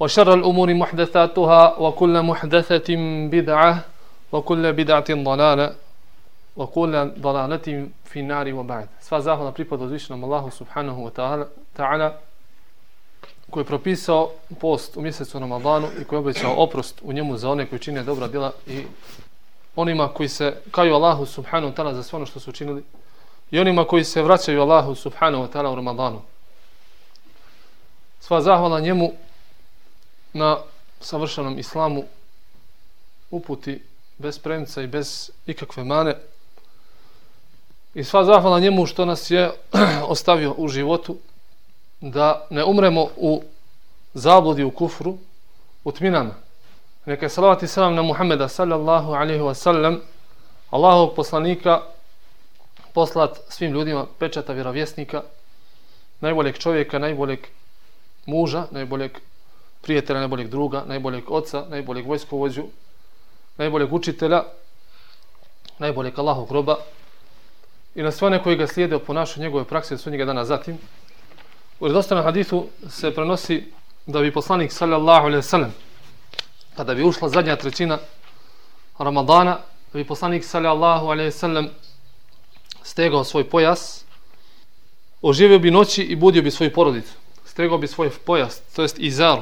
وشر الأمور محدثاتها وكل محدثة بدعة وكل بدعة ضلالة وكل ضلالة في النار وبعد سفا زاهلا pripada uzvišenom Allahu subhanahu wa ta'ala ta'ala koji je propisao post u mjesecu Ramadanu i koji je obećao oprost u njemu za one koji čine dobra djela i onima koji se kaju Allahu subhanahu wa ta'ala za sve ono što su učinili i onima koji se vraćaju Allahu subhanahu wa ta'ala u Ramadanu. Sva zahvala njemu na savršenom islamu uputi bez premca i bez ikakve mane. I sva zahvala njemu što nas je ostavio u životu da ne umremo u zabludi u kufru u tminama. Neka je salavat i salam na Muhammeda sallallahu alaihi wa sallam Allahovog poslanika poslat svim ljudima pečata vjerovjesnika najboljeg čovjeka, najboljeg muža, najboljeg prijatelja, najboljeg druga, najboljeg oca, najboljeg vojskovođu, najboljeg učitelja, najboljeg Allahog groba i na sve one koji ga slijede po našoj njegove praksi od njega dana zatim. U redostanom hadithu se prenosi da bi poslanik sallallahu alaihi sallam kada bi ušla zadnja trećina Ramadana, da bi poslanik sallallahu alaihi sallam stegao svoj pojas, oživio bi noći i budio bi svoju porodicu. Stegao bi svoj pojas, to jest izar,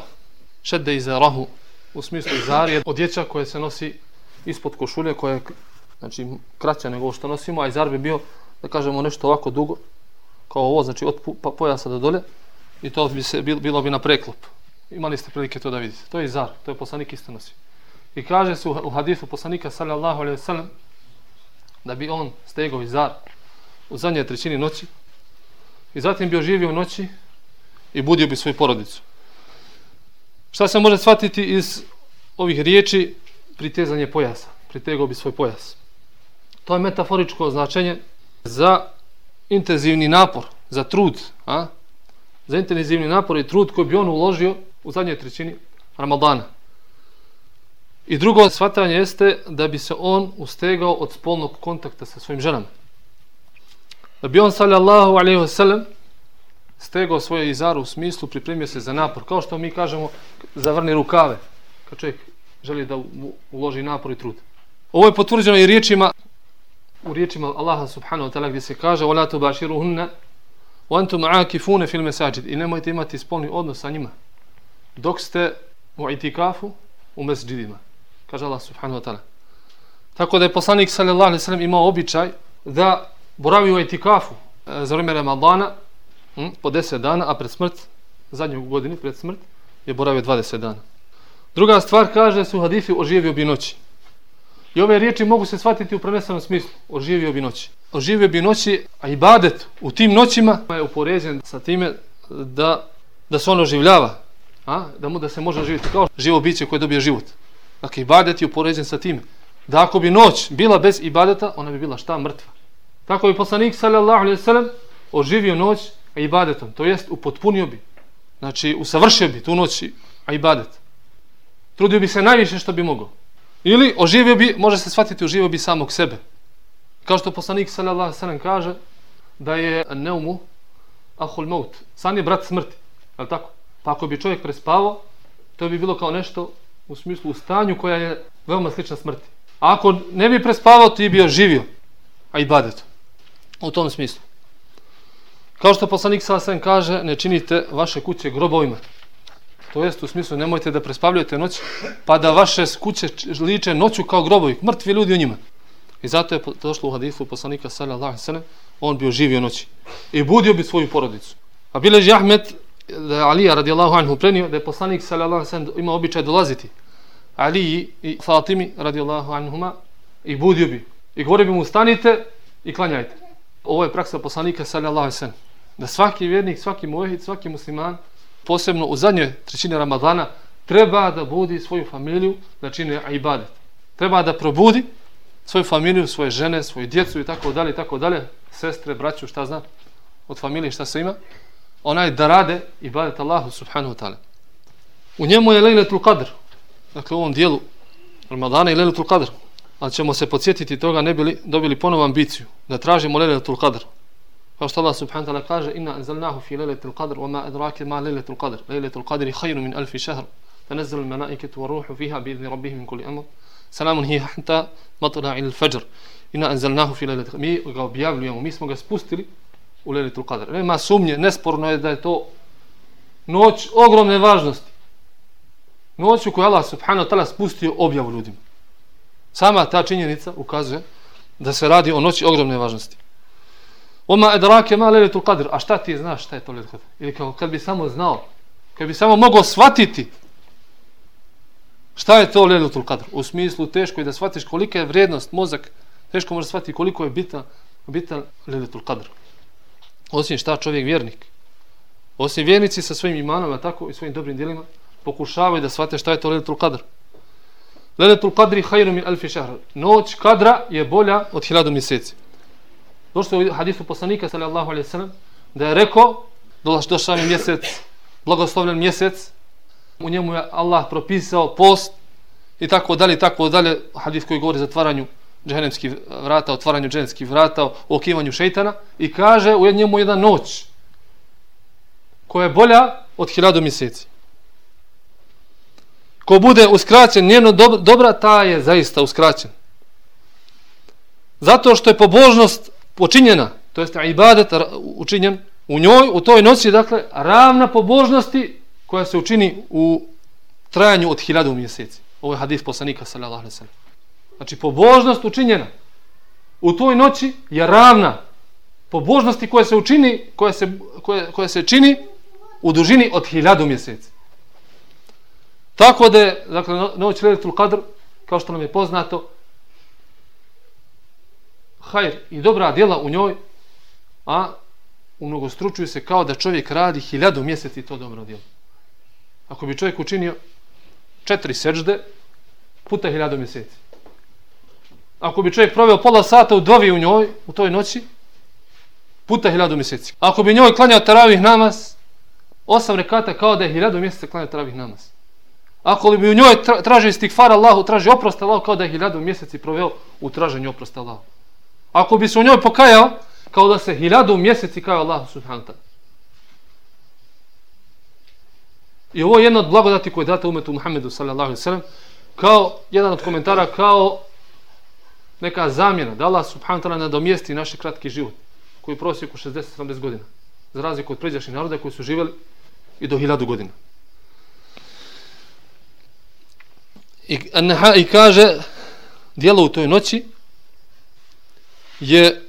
šedde izarahu, u smislu izar je odjeća koja se nosi ispod košulje, koja je znači, kraća nego što nosimo, a izar bi bio, da kažemo, nešto ovako dugo, kao ovo, znači od pa, pojasa do dole, i to bi se, bilo bi na preklop. Imali ste prilike to da vidite. To je izar, to je poslanik isto nosi. I kaže se u hadisu poslanika, sallallahu alaihi sallam, da bi on stegao izar u zadnje trećini noći i zatim bi oživio noći i budio bi svoju porodicu. Šta se može shvatiti iz ovih riječi pritezanje pojasa? Pritegao bi svoj pojas. To je metaforičko značenje za intenzivni napor, za trud, a? za intenzivni napor i trud koji bi on uložio u zadnjoj trećini Ramadana. I drugo shvatanje jeste da bi se on ustegao od spolnog kontakta sa svojim ženama. Da bi on, sallallahu alaihi wasallam stegao svoje izaru u smislu, pripremio se za napor. Kao što mi kažemo, zavrni rukave, kad čovjek želi da uloži napor i trud. Ovo je potvrđeno i riječima, u riječima Allaha subhanahu wa ta'ala gdje se kaže وَلَا تُبَاشِرُهُنَّ وَأَنْتُمْ عَاكِفُونَ فِي الْمَسَاجِدِ I nemojte imati spolni odnos sa njima dok ste u itikafu u mesđidima. Kaže Allah subhanahu wa ta'ala. Tako da je poslanik sallallahu alaihi sallam imao običaj da boravi u itikafu e, za vrijeme Ramadana hm, po 10 dana, a pred smrt, zadnju godinu pred smrt, je boravio 20 dana. Druga stvar kaže se u hadithi oživio bi noći. I ove riječi mogu se shvatiti u prenesenom smislu. Oživio bi noći. Oživio bi noći, a ibadet u tim noćima je upoređen sa time da, da se on oživljava. A? Da mu da se može živjeti kao živo biće koje dobije život. Dakle, ibadet je upoređen sa tim. Da ako bi noć bila bez ibadeta, ona bi bila šta? Mrtva. Tako bi poslanik, sallallahu alaihi sallam, oživio noć ibadetom. To jest, upotpunio bi. Znači, usavršio bi tu noć ibadet. Trudio bi se najviše što bi mogao. Ili oživio bi, može se shvatiti, oživio bi samog sebe. Kao što poslanik sallallahu alejhi ve sellem kaže da je neumu ahul maut. San je brat smrti. Je tako? Pa ako bi čovjek prespavao, to bi bilo kao nešto u smislu u stanju koja je veoma slična smrti. A ako ne bi prespavao, ti bi oživio, A i badet. U tom smislu. Kao što poslanik Salasem kaže, ne činite vaše kuće grobovima. To jest u smislu nemojte da prespavljujete noć pa da vaše kuće liče noću kao grobovi, mrtvi ljudi u njima. I zato je došlo u hadisu poslanika sallallahu alejhi ve sellem, on bio živio noći i budio bi svoju porodicu. A bileži Ahmed da je Alija radijallahu anhu prenio da je poslanik sallallahu alejhi ve sellem ima običaj dolaziti Ali i Fatimi radijallahu anhuma i budio bi i govorio bi mu stanite i klanjajte. Ovo je praksa poslanika sallallahu alejhi ve sellem da svaki vjernik, svaki mujahid, svaki musliman posebno u zadnjoj trećini Ramadana treba da budi svoju familiju da čine ibadet. Treba da probudi svoju familiju, svoje žene, svoju djecu i tako dalje i tako dalje, sestre, braću, šta zna, od familije šta se ima, onaj da rade ibadet Allahu subhanahu wa ta'ala. U njemu je Lejletul Qadr, dakle u ovom dijelu Ramadana i Lejletul Qadr, ali ćemo se podsjetiti toga ne bili dobili ponovu ambiciju da tražimo Lejletul Qadr. Kao što Allah subhanahu ta'ala kaže, inna anzalnahu fi lejletil qadr, wa ma adrake ma lejletil qadr. Lejletil qadri hajru min alfi šehr, tanazzal melaiket wa ruhu fiha bi idni rabbih min kuli amr. Salamun hiha hanta matla il fajr. Inna anzalnahu fi lejletil qadr. Mi ga objavljujemo, mi smo ga spustili u lailatul qadr. Nema sumnje, nesporno je da je to noć ogromne važnosti. Noć u kojoj Allah subhanahu wa ta'ala spustio objavu ljudima. Sama ta činjenica ukazuje da se radi o noći ogromne važnosti. Oma edrake ma leletul Qadr a šta ti znaš šta je to leletul Qadr ili kao kad bi samo znao kad bi samo mogao shvatiti Šta je to leletul Qadr? U smislu teško je da shvatiš kolika je vrijednost mozak, teško može shvatiti koliko je bitan, bitan leletul Qadr. Osim šta čovjek vjernik. Osim vjernici sa svojim imanom, a tako i svojim dobrim djelima, pokušavaju da shvate šta je to leletul Qadr. Leletul Qadri hajru min alfi šahra. Noć kadra je bolja od hiljadu mjeseci. Došlo je u hadisu poslanika, sallallahu alejhi ve sellem da je rekao, došao je mjesec, blagoslovljen mjesec, u njemu je Allah propisao post i tako dalje tako dalje hadis koji govori o zatvaranju džehennemskih vrata, otvaranju džehennemskih vrata, o okivanju šejtana i kaže u njemu jedna noć koja je bolja od hiljadu mjeseci. Ko bude uskraćen njeno dobra, ta je zaista uskraćen. Zato što je pobožnost počinjena, to jest ibadet učinjen u njoj, u toj noći, dakle, ravna pobožnosti koja se učini u trajanju od hiljadu mjeseci. Ovo je hadis poslanika sallallahu alaihi sallam. Znači pobožnost učinjena u toj noći je ravna pobožnosti koja se učini koja se, koja, koja se čini u dužini od hiljadu mjeseci. Tako da je dakle, noć Lejletul Qadr kao što nam je poznato hajr i dobra djela u njoj a umnogostručuju se kao da čovjek radi hiljadu mjeseci to dobro djelo ako bi čovjek učinio četiri sežde puta hiljadu mjeseci. Ako bi čovjek proveo pola sata u dovi u njoj, u toj noći, puta hiljadu mjeseci. Ako bi njoj klanjao taravih namaz, osam rekata kao da je hiljadu mjeseca klanjao taravih namaz. Ako bi u njoj tražio istighfar Allahu, tražio oprost Allahu kao da je hiljadu mjeseci proveo u traženju oprosta Allahu. Ako bi se u njoj pokajao, kao da se hiljadu mjeseci kao Allah subhanahu I ovo je jedna od blagodati koje date umetu Muhammedu sallallahu alaihi sallam kao jedan od komentara kao neka zamjena da Allah subhanahu ta'ala nadomjesti naš kratki život koji prosi oko 60-70 godina za razliku od pređašnjih naroda koji su živjeli i do 1000 godina. I, i kaže dijelo u toj noći je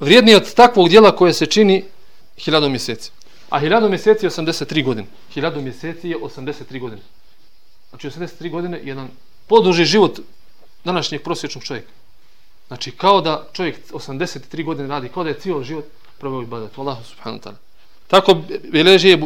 vrijedniji od takvog dijela koje se čini hiljadu mjeseci. A hiljadu mjeseci je 83 godine. Hiljadu mjeseci je 83 godine. Znači 83 godine je jedan poduži život današnjeg prosječnog čovjeka. Znači kao da čovjek 83 godine radi, kao da je cijel život probao ibadat. Allahu subhanahu ta'ala. Tako bileži je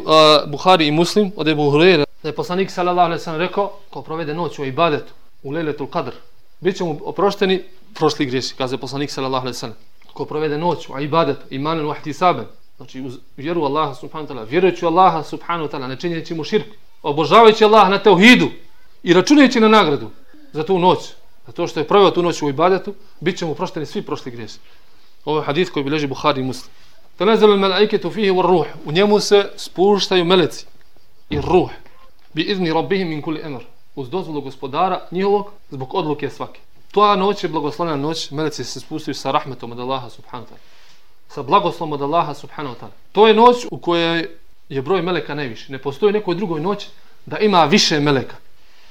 Buhari i Muslim od Ebu Hureyre da je poslanik sallallahu alaihi sallam rekao ko provede noć u ibadetu u lejletul qadr bit će mu oprošteni prošli grijesi kaže poslanik sallallahu alejhi ve sellem. ko provede noć u ibadetu imanen u ahtisaben znači uz vjeru Allaha subhanahu wa ta'ala, vjerujući Allaha subhanahu wa ta'ala, ne čineći mu širk, obožavajući Allaha na teuhidu i računajući na nagradu za tu noć, za to što je proveo tu noć u ibadetu, bit će mu prošteni svi prošli grijesi. Ovo je hadith koji bileži Buhari i Muslim. Tanazzalu al-malaikatu fihi war-ruh. U njemu se spuštaju meleci i ruh bi izni rabbihim min kulli amr. Uz dozvolu gospodara njihovog zbog odluke svake. Ta noć je blagoslovna noć, meleci se spuštaju sa rahmetom od Allaha subhanahu wa ta'ala sa blagoslovom od Allaha subhanahu wa ta'ala. To je noć u kojoj je broj meleka najviši. Ne postoji nekoj drugoj noći da ima više meleka.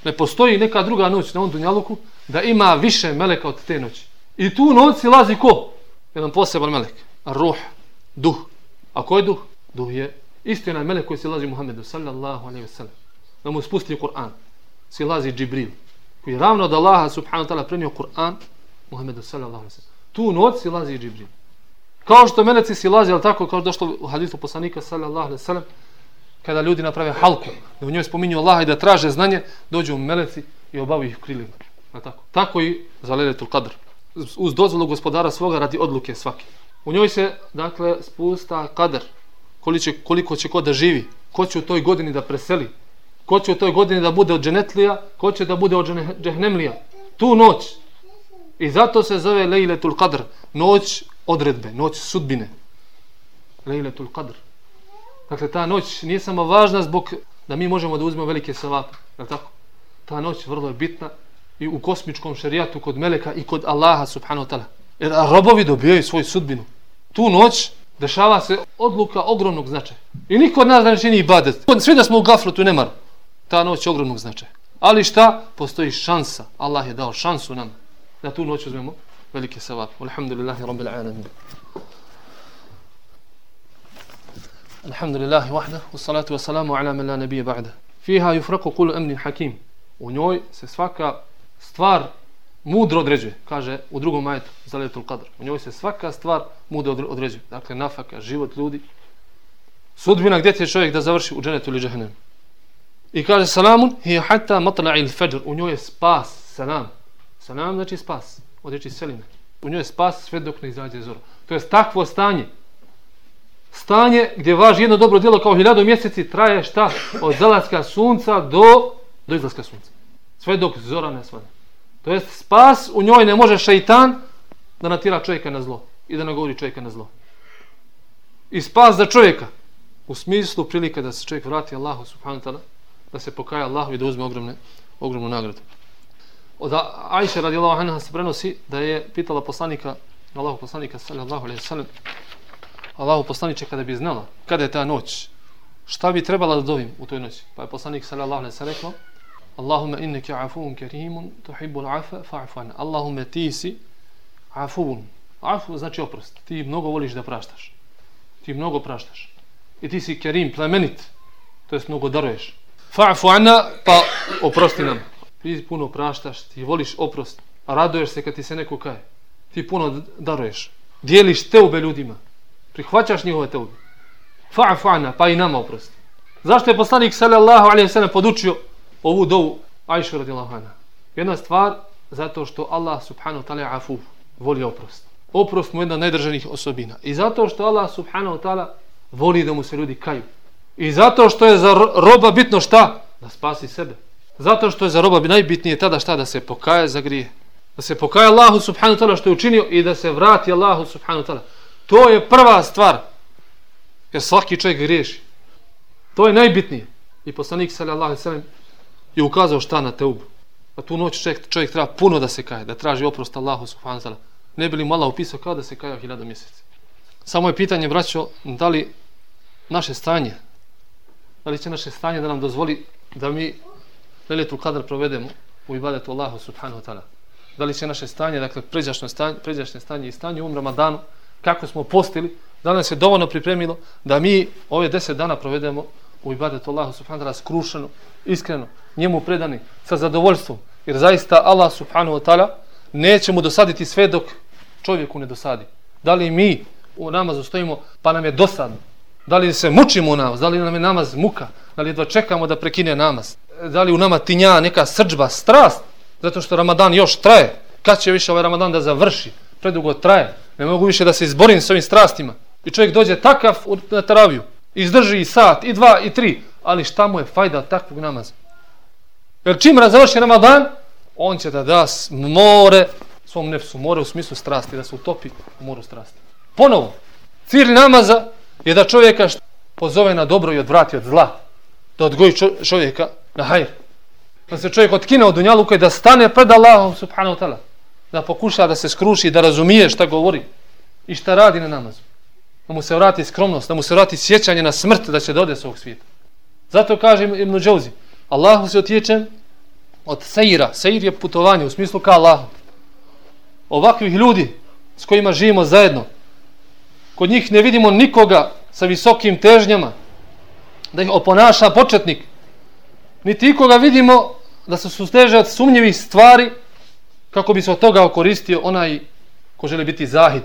Ne postoji neka druga noć na ovom dunjaluku da ima više meleka od te noći. I tu noć silazi ko? Jedan poseban melek. Ruh, duh. A ko je duh? Duh je istina melek koji silazi Muhammedu sallallahu alaihi wa sallam. Da mu spusti Kur'an. Silazi Džibril. Koji je ravno od Allaha subhanahu wa ta'ala prenio Kur'an Muhammedu sallallahu alaihi wa sallam. Tu noć silazi Džibril. Kao što meleci silazi, ali tako kao došlo u hadithu poslanika sallallahu alaihi wa sallam, kada ljudi naprave halku, da u njoj spominju Allaha i da traže znanje, dođu meleci i obavi ih krilima. Tako. tako i za Leletul Qadr. Uz dozvolu gospodara svoga radi odluke svake. U njoj se, dakle, spusta Qadr. Koliko će, koliko će ko da živi. Ko će u toj godini da preseli. Ko će u toj godini da bude od dženetlija. Ko će da bude od džehnemlija. Tu noć. I zato se zove Lejletul Qadr. Noć odredbe. Noć sudbine. Lejletul Qadr. Dakle, ta noć nije samo važna zbog da mi možemo da uzmemo velike savape. Je tako? Ta noć vrlo je bitna i u kosmičkom šerijatu kod Meleka i kod Allaha subhanahu wa ta'ala. Jer robovi dobijaju svoju sudbinu. Tu noć dešava se odluka ogromnog značaja. I niko od nas da ne čini ibadet. Svi da smo u gafletu i nemar ta noć ogromnog značaja. Ali šta? Postoji šansa. Allah je dao šansu nam da tu noć uzmemo velike savape. Alhamdulillahi rabbil alamin. Alhamdulillahi wahda, wassalatu wassalamu ala man la nabiyya ba'da. Fiha yufraqu kullu amrin hakim. U njoj se svaka stvar mudro određuje, kaže u drugom ajetu za letul kadr. U njoj se svaka stvar mudro određuje. Dakle, nafaka, život ljudi, sudbina gdje će čovjek da završi u dženetu ili džehennem? I kaže salamun hi hatta matla'il fajr. U njoj je spas, salam. Salam znači spas, od reči selime. U njoj je spas sve dok ne izađe zora. To je takvo stanje stanje gdje važi jedno dobro djelo kao hiljadu mjeseci traje šta? Od zalaska sunca do, do izlaska sunca. Sve dok zora ne svane. To jest spas u njoj ne može šeitan da natira čovjeka na zlo i da nagovori čovjeka na zlo. I spas za čovjeka u smislu prilike da se čovjek vrati Allahu subhanahu ta'ala da se pokaja Allahu i da uzme ogromne, ogromnu nagradu. Od Ajše radijallahu anha se prenosi da je pitala poslanika Allahu poslanika sallallahu alejhi ve sellem Allahu poslanice kada bi znala kada je ta noć šta bi trebala da dovim u toj noći? Pa je poslanik sallallahu alejhi ve sellem rekao Allahumma innaka afuun karimun tuhibbul afa fa'fu an Allahumma tisi afuun afu znači oprost. Ti mnogo voliš da praštaš. Ti mnogo praštaš. I ti si kerim plemenit to jest mnogo daruješ fa'fu anna pa oprosti nam ti puno praštaš ti voliš oprost a raduješ se kad ti se neko kaje ti puno daruješ dijeliš teube ljudima prihvaćaš njihove teube. Fa'fu anna, pa i nama oprosti. Zašto je poslanik sallallahu alejhi ve sellem podučio ovu dovu Ajšu radijallahu anha? Jedna stvar zato što Allah subhanahu ta'ala afu voli oprost. Oprost mu je jedna najdržanih osobina. I zato što Allah subhanahu ta'ala voli da mu se ljudi kaju. I zato što je za roba bitno šta? Da spasi sebe. Zato što je za roba najbitnije tada šta? Da se pokaje za grije. Da se pokaje Allahu subhanahu wa ta'ala što je učinio i da se vrati Allahu subhanahu wa ta'ala. To je prva stvar. Jer svaki čovjek griješi. To je najbitnije. I poslanik sallallahu alejhi ve sellem je ukazao šta na teubu. A tu noć čovjek, čovjek treba puno da se kaje, da traži oprost Allahu subhanahu wa ta'ala. Ne bi li mu Allah upisao kao da se kaje hiljada mjeseci. Samo je pitanje, braćo, da li naše stanje, da li će naše stanje da nam dozvoli da mi Leletul Kadar provedemo u ibadetu Allahu subhanahu wa ta'ala. Da li će naše stanje, dakle, pređašnje stanje, pređašnje stanje i stanje u um Ramadanu, kako smo postili, da nas je dovoljno pripremilo da mi ove deset dana provedemo u ibadetu Allahu subhanahu wa ta'ala skrušeno, iskreno, njemu predani, sa zadovoljstvom. Jer zaista Allah subhanahu wa ta'ala neće mu dosaditi sve dok čovjeku ne dosadi. Da li mi u namazu stojimo pa nam je dosadno? Da li se mučimo u namaz? Da li nam je namaz muka? Da li jedva čekamo da prekine namaz? Da li u nama tinja neka srđba, strast? Zato što Ramadan još traje. Kad će više ovaj Ramadan da završi? Predugo traje ne mogu više da se izborim s ovim strastima. I čovjek dođe takav na teraviju, izdrži i sat, i dva, i tri, ali šta mu je fajda takvog namaza? Jer čim završi Ramadan, on će da da more svom nefsu, more u smislu strasti, da se utopi u moru strasti. Ponovo, cilj namaza je da čovjeka pozove na dobro i odvrati od zla, da odgoji čovjeka na hajr. Da se čovjek otkine od dunjaluka i da stane pred Allahom subhanahu ta'ala da pokuša da se skruši, da razumije šta govori i šta radi na namazu. da mu se vrati skromnost, da mu se vrati sjećanje na smrt da će dode s ovog svijeta. Zato kaže Ibn Džauzi, Allahu se otječem od sejira. Sejir je putovanje u smislu ka Allahu. Ovakvih ljudi s kojima živimo zajedno, kod njih ne vidimo nikoga sa visokim težnjama, da ih oponaša početnik, niti ikoga vidimo da se susteže od sumnjivih stvari kako bi se od toga okoristio onaj ko želi biti zahid.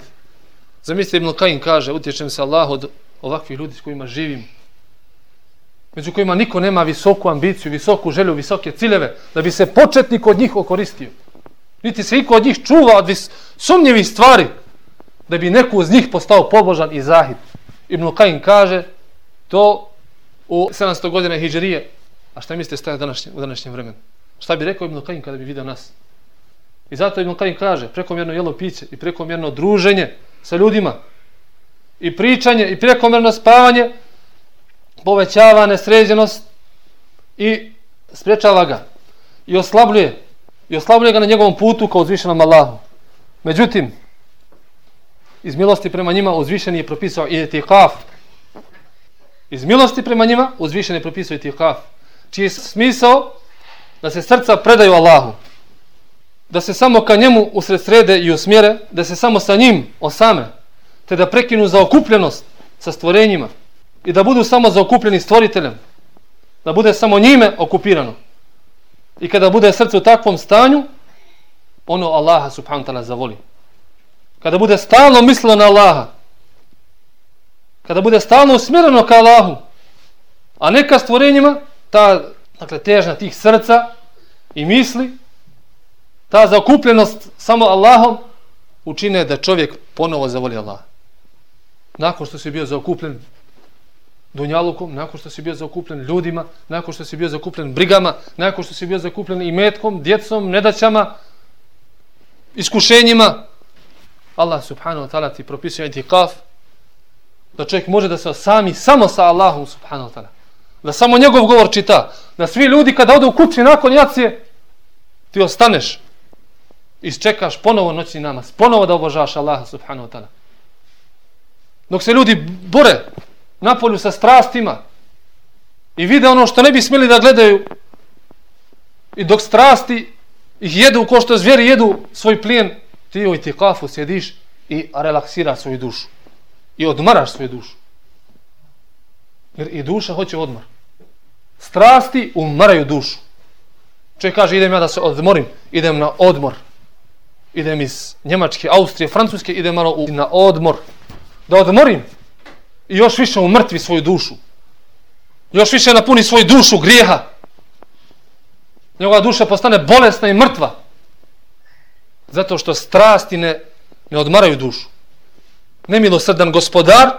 Zamislite Ibn Kajim kaže, utječem se Allah od ovakvih ljudi s kojima živim, među kojima niko nema visoku ambiciju, visoku želju, visoke ciljeve, da bi se početnik od njih okoristio. Niti se iko od njih čuva od sumnjivih stvari, da bi neko uz njih postao pobožan i zahid. Ibn Kajin kaže, to u 700 godine Hidžrije. a šta mislite staje današnje, u današnjem vremenu? Šta bi rekao Ibn Kajin kada bi vidio nas? I zato Ibn Kajin kaže, prekomjerno jelo piće i prekomjerno druženje sa ljudima i pričanje i prekomjerno spavanje povećava nesređenost i sprečava ga i oslabljuje i oslabljuje ga na njegovom putu kao uzvišenom Allahu. Međutim, iz milosti prema njima uzvišeni je propisao itikaf. Iz milosti prema njima uzvišeni je propisao itikaf. Čiji je smisao da se srca predaju Allahu. Da se samo ka njemu usredsrede i usmjere, da se samo sa njim osame, te da prekinu zaokupljenost sa stvorenjima i da budu samo zaokupljeni stvoriteljem. Da bude samo njime okupirano. I kada bude srce u takvom stanju, ono Allaha subhanahu ta'ala zavoli. Kada bude stalno mislilo na Allaha, kada bude stalno usmjereno ka Allahu, a neka stvorenjima, ta dakle, težna tih srca i misli, ta zakupljenost samo Allahom, učine da čovjek ponovo zavoli Allaha. Nakon što se bio zaokupljen dunjalukom, nakon što si bio zakupljen ljudima, nakon što si bio zakupljen brigama, nakon što si bio zakupljen i metkom, djecom, nedaćama, iskušenjima, Allah subhanahu wa ta'ala ti propisuje intikaf, da čovjek može da se osami samo sa Allahom subhanahu wa ta'ala. Da samo njegov govor čita. Da svi ljudi kada odu u kući nakon jacije, ti ostaneš i čekaš ponovo noćni namaz, ponovo da obožaš Allaha subhanahu wa ta'ala. Dok se ljudi bore napolju sa strastima i vide ono što ne bi smjeli da gledaju i dok strasti ih jedu ko što zvijeri jedu svoj plijen ti u itikafu sjediš i relaksira svoju dušu i odmaraš svoju dušu jer i duša hoće odmor strasti umaraju dušu čovjek kaže idem ja da se odmorim idem na odmor idem iz Njemačke, Austrije, Francuske idem malo u, na odmor da odmorim i još više umrtvi svoju dušu. Još više napuni svoju dušu grijeha. Njegova duša postane bolesna i mrtva. Zato što strasti ne, ne odmaraju dušu. Nemilosrdan gospodar,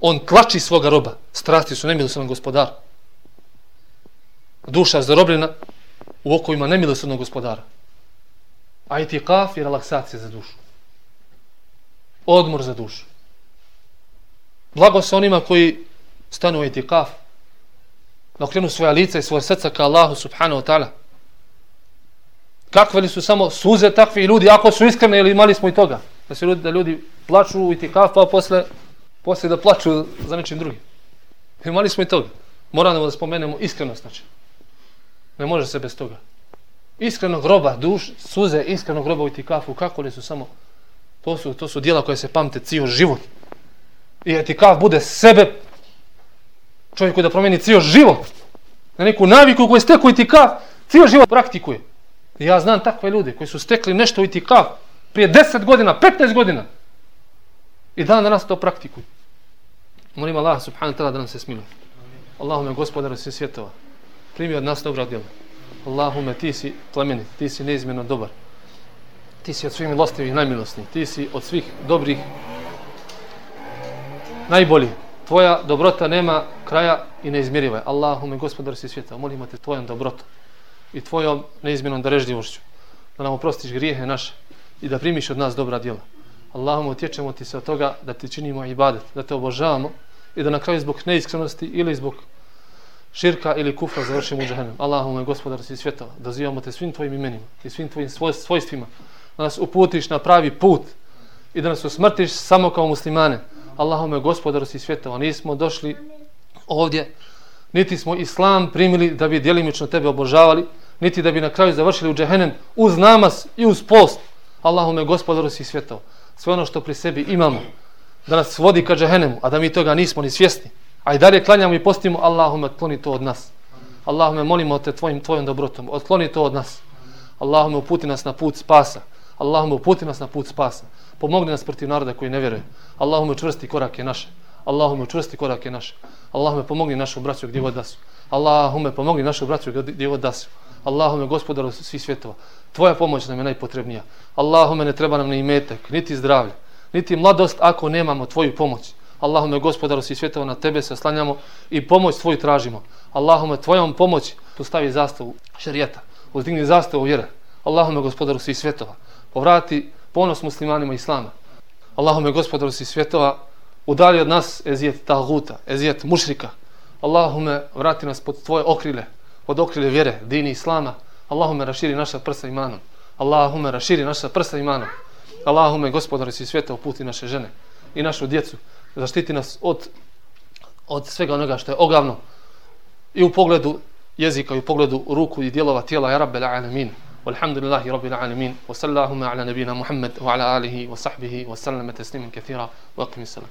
on tlači svoga roba. Strasti su nemilosrdan gospodar. Duša zarobljena u okovima nemilosrdnog gospodara. A i i relaksacija za dušu. Odmor za dušu. Blago se onima koji stanu u etikaf, da okrenu svoja lica i svoje srca ka Allahu subhanahu wa ta'ala. Kakve li su samo suze takvi ljudi, ako su iskreni ili imali smo i toga. Da se ljudi, da ljudi plaču u etikaf, pa posle, posle da plaču za nečim drugim. Imali smo i toga. Moramo da spomenemo iskrenost. Znači. Ne može se bez toga. Iskrenog groba, duš, suze iskrenog groba u itikafu, kako li su samo, to su, to su dijela koje se pamte cijel život i etikaf bude sebe čovjeku da promijeni cijel život na neku naviku koju steku etikaf cijel život praktikuje ja znam takve ljude koji su stekli nešto u itikav prije 10 godina, 15 godina. I dan danas to praktikuju. Molim Allah subhanahu ta'ala da nam se smiluje. Allahume gospodar svih svjetova. Primi od nas dobra djela. Allahume ti si plemeni, ti si neizmjerno dobar. Ti si od svih milostivih najmilosni, ti si od svih dobrih najbolji. Tvoja dobrota nema kraja i neizmjeriva je. Allahume, gospodar svih svjetova, molimo te tvojom dobrotom i tvojom neizmjenom darežljivošću da nam oprostiš grijehe naše i da primiš od nas dobra djela. Allahom utječemo ti se od toga da ti činimo ibadet, da te obožavamo i da na kraju zbog neiskrenosti ili zbog širka ili kufra završimo u džahenem. Allahume, gospodar si svjetova, dozivamo te svim tvojim imenima i svim tvojim svojstvima da nas uputiš na pravi put i da nas usmrtiš samo kao muslimane Allahume gospodar si svjetova, nismo došli ovdje, niti smo islam primili da bi djelimično tebe obožavali, niti da bi na kraju završili u džehennem uz namaz i uz post. Allahume gospodaru si svjetova, sve ono što pri sebi imamo, da nas vodi ka džehennemu, a da mi toga nismo ni svjesni, a i dalje klanjamo i postimo, Allahume, otkloni to od nas. Allahume, molimo te tvojim, tvojom dobrotom, otkloni to od nas. Allahume, uputi nas na put spasa. Allahume, uputi nas na put spasa. Pomogni nas protiv naroda koji ne vjeruje. Allahume, učvrsti korake naše. Allahume, učvrsti korake naše. Allahume, pomogni našu braću gdje god da su. Allahume, pomogni našu braću gdje god da su. Allahume, gospodaru svih svjetova. Tvoja pomoć nam je najpotrebnija. Allahume, ne treba nam ni imetak, niti zdravlje, niti mladost ako nemamo tvoju pomoć. Allahume, gospodaru svih svjetova, na tebe se slanjamo i pomoć tvoju tražimo. Allahume, tvojom pomoći postavi zastavu šerijata, uzdigni zastavu vjere. Allahume, gospodaru svih svjetova, povrati ponos muslimanima islama. Allahume, gospodaru svih svjetova, udali od nas ezijet taguta, ezijet mušrika. Allahume, vrati nas pod tvoje okrile, pod okrile vjere, dini islama. Allahume, raširi naša prsa imanom. Allahume, raširi naša prsa imanom. Allahume, gospodaru svih svijeta, puti naše žene i našu djecu. Zaštiti nas od, od svega onoga što je ogavno i u pogledu jezika i u pogledu ruku i dijelova tijela ja rabbel alamin walhamdulillahi rabbil alamin wa sallallahu ala nabina Muhammed wa ala alihi wa sahbihi wa sallam tasliman kathira wa aqim salam